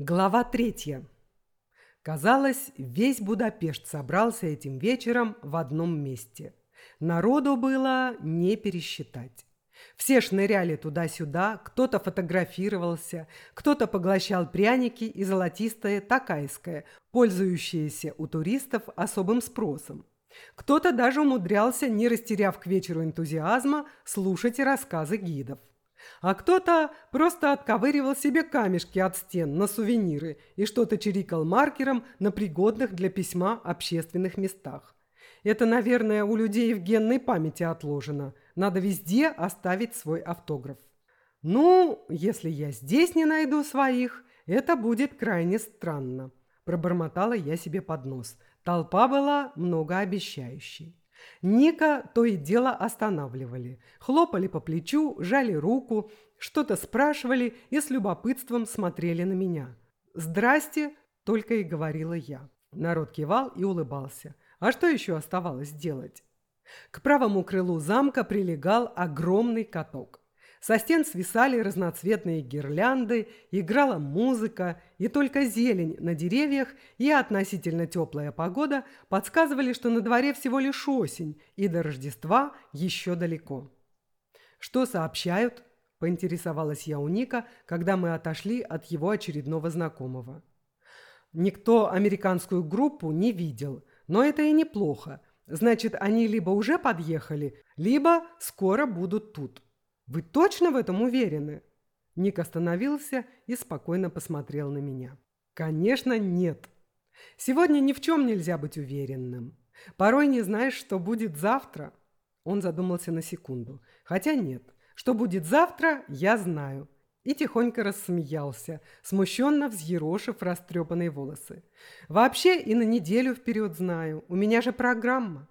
Глава третья. Казалось, весь Будапешт собрался этим вечером в одном месте. Народу было не пересчитать. Все шныряли туда-сюда, кто-то фотографировался, кто-то поглощал пряники и золотистое такайское, пользующееся у туристов особым спросом. Кто-то даже умудрялся, не растеряв к вечеру энтузиазма, слушать рассказы гидов. А кто-то просто отковыривал себе камешки от стен на сувениры и что-то чирикал маркером на пригодных для письма общественных местах. Это, наверное, у людей в генной памяти отложено. Надо везде оставить свой автограф. Ну, если я здесь не найду своих, это будет крайне странно. Пробормотала я себе под нос. Толпа была многообещающей. Ника то и дело останавливали, хлопали по плечу, жали руку, что-то спрашивали и с любопытством смотрели на меня. «Здрасте!» – только и говорила я. Народ кивал и улыбался. А что еще оставалось делать? К правому крылу замка прилегал огромный каток. Со стен свисали разноцветные гирлянды, играла музыка, и только зелень на деревьях и относительно теплая погода подсказывали, что на дворе всего лишь осень, и до Рождества еще далеко. «Что сообщают?» – поинтересовалась я у Ника, когда мы отошли от его очередного знакомого. Никто американскую группу не видел, но это и неплохо. Значит, они либо уже подъехали, либо скоро будут тут. Вы точно в этом уверены? Ник остановился и спокойно посмотрел на меня. Конечно, нет. Сегодня ни в чем нельзя быть уверенным. Порой не знаешь, что будет завтра. Он задумался на секунду. Хотя нет. Что будет завтра, я знаю. И тихонько рассмеялся, смущенно взъерошив растрепанные волосы. Вообще и на неделю вперед знаю. У меня же программа.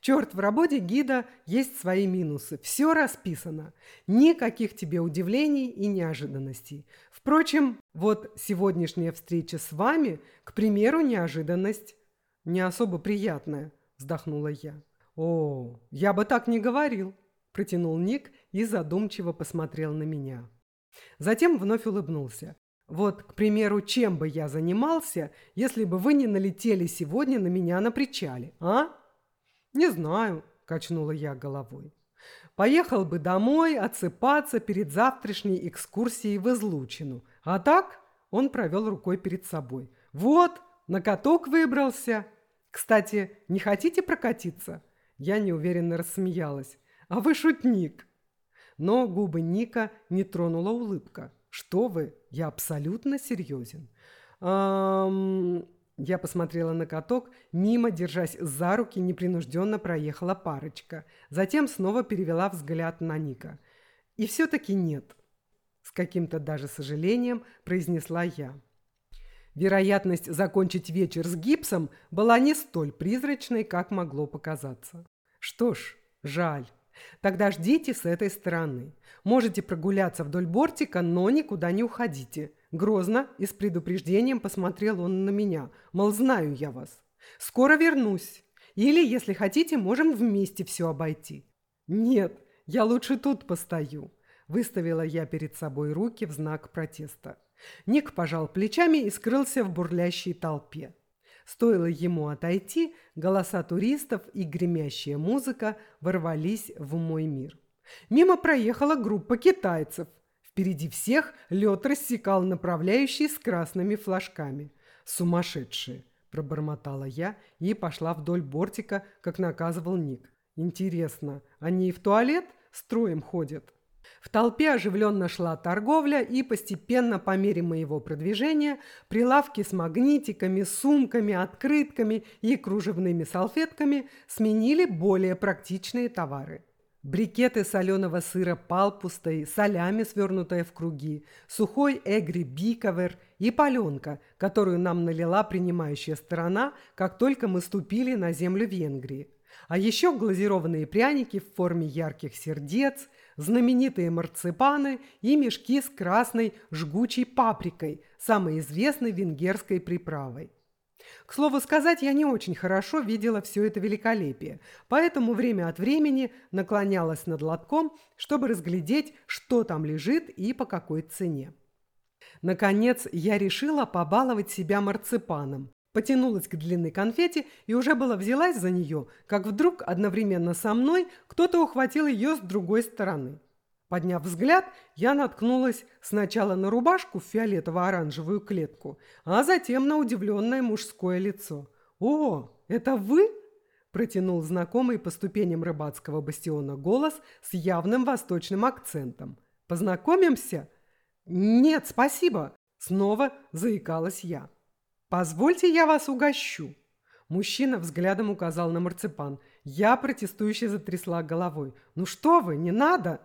Черт, в работе гида есть свои минусы. Все расписано. Никаких тебе удивлений и неожиданностей. Впрочем, вот сегодняшняя встреча с вами, к примеру, неожиданность. Не особо приятная, вздохнула я. О, я бы так не говорил, протянул Ник и задумчиво посмотрел на меня. Затем вновь улыбнулся. Вот, к примеру, чем бы я занимался, если бы вы не налетели сегодня на меня на причале, а? «Не знаю», – качнула я головой. «Поехал бы домой отсыпаться перед завтрашней экскурсией в Излучину. А так он провел рукой перед собой. Вот, на каток выбрался. Кстати, не хотите прокатиться?» Я неуверенно рассмеялась. «А вы шутник!» Но губы Ника не тронула улыбка. «Что вы? Я абсолютно серьезен». «Эм, я посмотрела на каток, мимо, держась за руки, непринужденно проехала парочка. Затем снова перевела взгляд на Ника. «И все-таки нет», — с каким-то даже сожалением произнесла я. Вероятность закончить вечер с гипсом была не столь призрачной, как могло показаться. Что ж, жаль. Тогда ждите с этой стороны. Можете прогуляться вдоль бортика, но никуда не уходите. Грозно и с предупреждением посмотрел он на меня. Мол, знаю я вас. Скоро вернусь. Или, если хотите, можем вместе все обойти. Нет, я лучше тут постою. Выставила я перед собой руки в знак протеста. Ник пожал плечами и скрылся в бурлящей толпе. Стоило ему отойти, голоса туристов и гремящая музыка ворвались в мой мир. Мимо проехала группа китайцев. Впереди всех лед рассекал направляющий с красными флажками. «Сумасшедшие!» – пробормотала я и пошла вдоль бортика, как наказывал Ник. «Интересно, они и в туалет строем ходят?» В толпе оживленно шла торговля, и постепенно, по мере моего продвижения, прилавки с магнитиками, сумками, открытками и кружевными салфетками сменили более практичные товары. Брикеты соленого сыра палпустой, солями, свернутая в круги, сухой эгри биковер и паленка, которую нам налила принимающая сторона, как только мы ступили на землю Венгрии. А еще глазированные пряники в форме ярких сердец, знаменитые марципаны и мешки с красной жгучей паприкой, самой известной венгерской приправой. К слову сказать, я не очень хорошо видела все это великолепие, поэтому время от времени наклонялась над лотком, чтобы разглядеть, что там лежит и по какой цене. Наконец, я решила побаловать себя марципаном. Потянулась к длинной конфете и уже была взялась за нее, как вдруг одновременно со мной кто-то ухватил ее с другой стороны. Подняв взгляд, я наткнулась сначала на рубашку в фиолетово-оранжевую клетку, а затем на удивленное мужское лицо. «О, это вы?» – протянул знакомый по ступеням рыбацкого бастиона голос с явным восточным акцентом. «Познакомимся?» «Нет, спасибо!» – снова заикалась я. «Позвольте, я вас угощу!» Мужчина взглядом указал на марципан. Я протестующе затрясла головой. «Ну что вы, не надо!»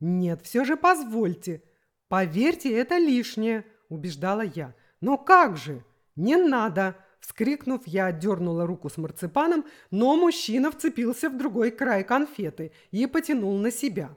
«Нет, все же позвольте. Поверьте, это лишнее», – убеждала я. «Но как же? Не надо!» Вскрикнув, я отдернула руку с марципаном, но мужчина вцепился в другой край конфеты и потянул на себя.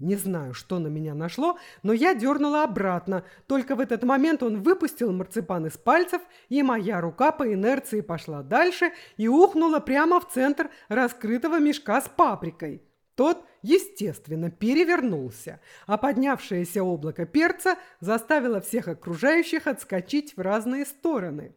Не знаю, что на меня нашло, но я дернула обратно. Только в этот момент он выпустил марципан из пальцев, и моя рука по инерции пошла дальше и ухнула прямо в центр раскрытого мешка с паприкой. Тот, естественно, перевернулся, а поднявшееся облако перца заставило всех окружающих отскочить в разные стороны.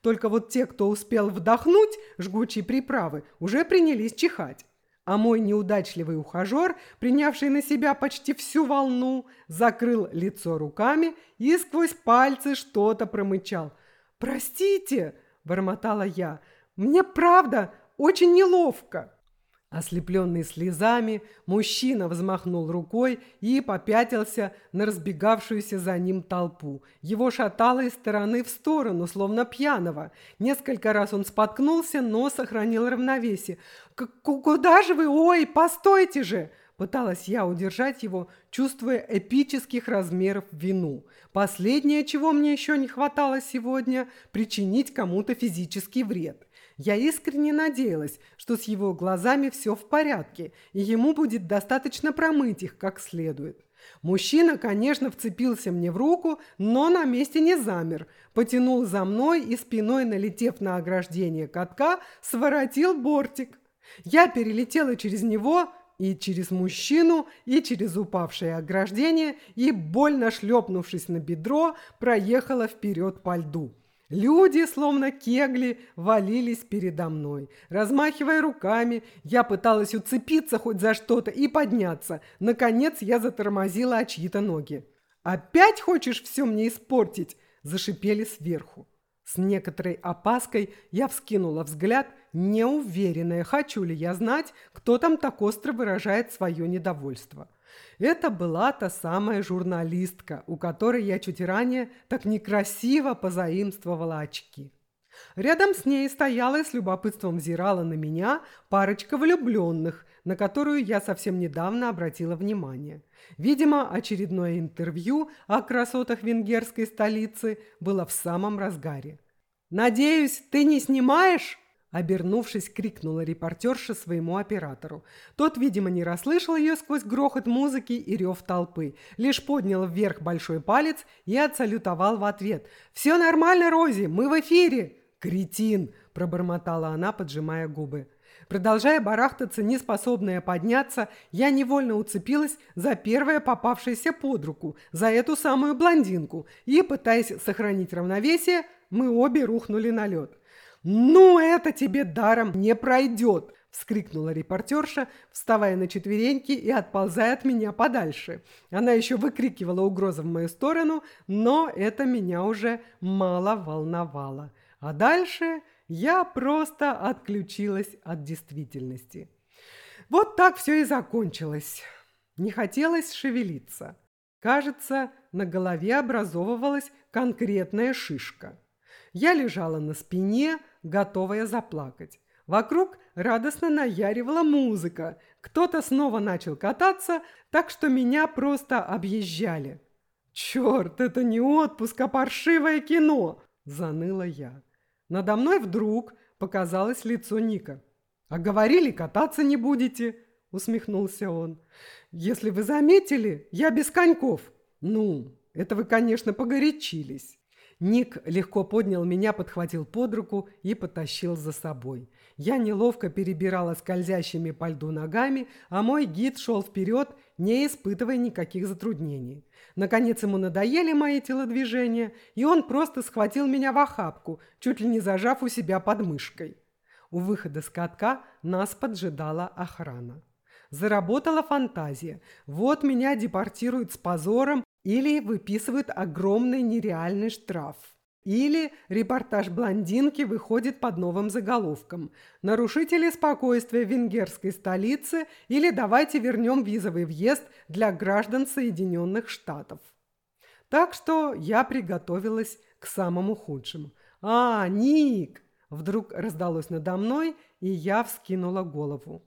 Только вот те, кто успел вдохнуть жгучие приправы, уже принялись чихать. А мой неудачливый ухажер, принявший на себя почти всю волну, закрыл лицо руками и сквозь пальцы что-то промычал. «Простите!» – бормотала я. «Мне правда очень неловко!» Ослепленный слезами, мужчина взмахнул рукой и попятился на разбегавшуюся за ним толпу. Его шатало из стороны в сторону, словно пьяного. Несколько раз он споткнулся, но сохранил равновесие. «Куда же вы? Ой, постойте же!» Пыталась я удержать его, чувствуя эпических размеров вину. Последнее, чего мне еще не хватало сегодня – причинить кому-то физический вред. Я искренне надеялась, что с его глазами все в порядке, и ему будет достаточно промыть их как следует. Мужчина, конечно, вцепился мне в руку, но на месте не замер. Потянул за мной и спиной, налетев на ограждение катка, своротил бортик. Я перелетела через него и через мужчину, и через упавшее ограждение, и, больно шлепнувшись на бедро, проехала вперед по льду. Люди, словно кегли, валились передо мной. Размахивая руками, я пыталась уцепиться хоть за что-то и подняться. Наконец я затормозила о чьи-то ноги. «Опять хочешь все мне испортить?» – зашипели сверху. С некоторой опаской я вскинула взгляд, неуверенная, хочу ли я знать, кто там так остро выражает свое недовольство. Это была та самая журналистка, у которой я чуть ранее так некрасиво позаимствовала очки. Рядом с ней стояла и с любопытством взирала на меня парочка влюбленных, на которую я совсем недавно обратила внимание. Видимо, очередное интервью о красотах венгерской столицы было в самом разгаре. «Надеюсь, ты не снимаешь?» Обернувшись, крикнула репортерша своему оператору. Тот, видимо, не расслышал ее сквозь грохот музыки и рев толпы. Лишь поднял вверх большой палец и отсалютовал в ответ. «Все нормально, Рози, мы в эфире!» «Кретин!» – пробормотала она, поджимая губы. Продолжая барахтаться, неспособная подняться, я невольно уцепилась за первое попавшееся под руку, за эту самую блондинку, и, пытаясь сохранить равновесие, мы обе рухнули на лед. «Ну, это тебе даром не пройдет!» – вскрикнула репортерша, вставая на четвереньки и отползая от меня подальше. Она еще выкрикивала угрозы в мою сторону, но это меня уже мало волновало. А дальше я просто отключилась от действительности. Вот так все и закончилось. Не хотелось шевелиться. Кажется, на голове образовывалась конкретная шишка. Я лежала на спине, готовая заплакать. Вокруг радостно наяривала музыка. Кто-то снова начал кататься, так что меня просто объезжали. «Черт, это не отпуск, а паршивое кино!» – заныла я. Надо мной вдруг показалось лицо Ника. «А говорили, кататься не будете!» – усмехнулся он. «Если вы заметили, я без коньков!» «Ну, это вы, конечно, погорячились!» Ник легко поднял меня, подхватил под руку и потащил за собой. Я неловко перебирала скользящими по льду ногами, а мой гид шел вперед, не испытывая никаких затруднений. Наконец ему надоели мои телодвижения, и он просто схватил меня в охапку, чуть ли не зажав у себя под мышкой. У выхода с катка нас поджидала охрана. Заработала фантазия. Вот меня депортируют с позором или выписывают огромный нереальный штраф. Или репортаж блондинки выходит под новым заголовком «Нарушители спокойствия венгерской столице» или «Давайте вернем визовый въезд для граждан Соединенных Штатов». Так что я приготовилась к самому худшему. «А, Ник!» Вдруг раздалось надо мной, и я вскинула голову.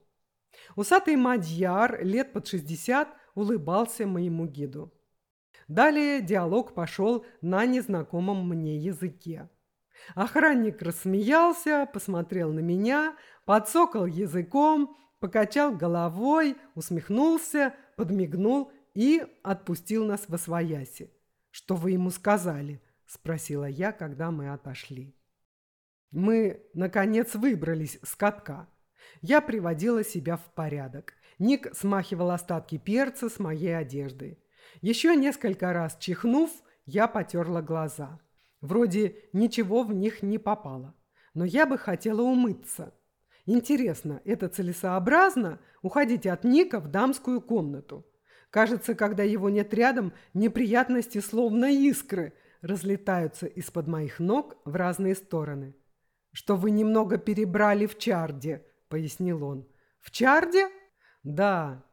Усатый мадьяр, лет под шестьдесят, улыбался моему гиду. Далее диалог пошел на незнакомом мне языке. Охранник рассмеялся, посмотрел на меня, подсокал языком, покачал головой, усмехнулся, подмигнул и отпустил нас во свояси. «Что вы ему сказали?» – спросила я, когда мы отошли. Мы, наконец, выбрались с катка. Я приводила себя в порядок. Ник смахивал остатки перца с моей одеждой. Еще несколько раз чихнув, я потерла глаза. Вроде ничего в них не попало. Но я бы хотела умыться. Интересно, это целесообразно уходить от Ника в дамскую комнату? Кажется, когда его нет рядом, неприятности словно искры разлетаются из-под моих ног в разные стороны. «Что вы немного перебрали в чарде», — пояснил он. «В чарде?» «Да,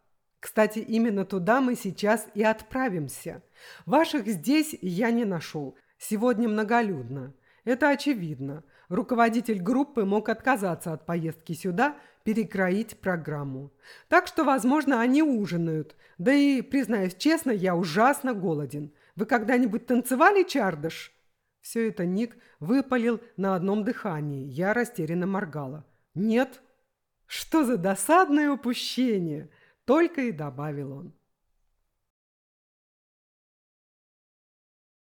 кстати, именно туда мы сейчас и отправимся. Ваших здесь я не нашел. Сегодня многолюдно. Это очевидно. Руководитель группы мог отказаться от поездки сюда, перекроить программу. Так что, возможно, они ужинают. Да и, признаюсь честно, я ужасно голоден. Вы когда-нибудь танцевали чардыш? Все это Ник выпалил на одном дыхании. Я растерянно моргала. Нет. Что за досадное упущение? Только и добавил он.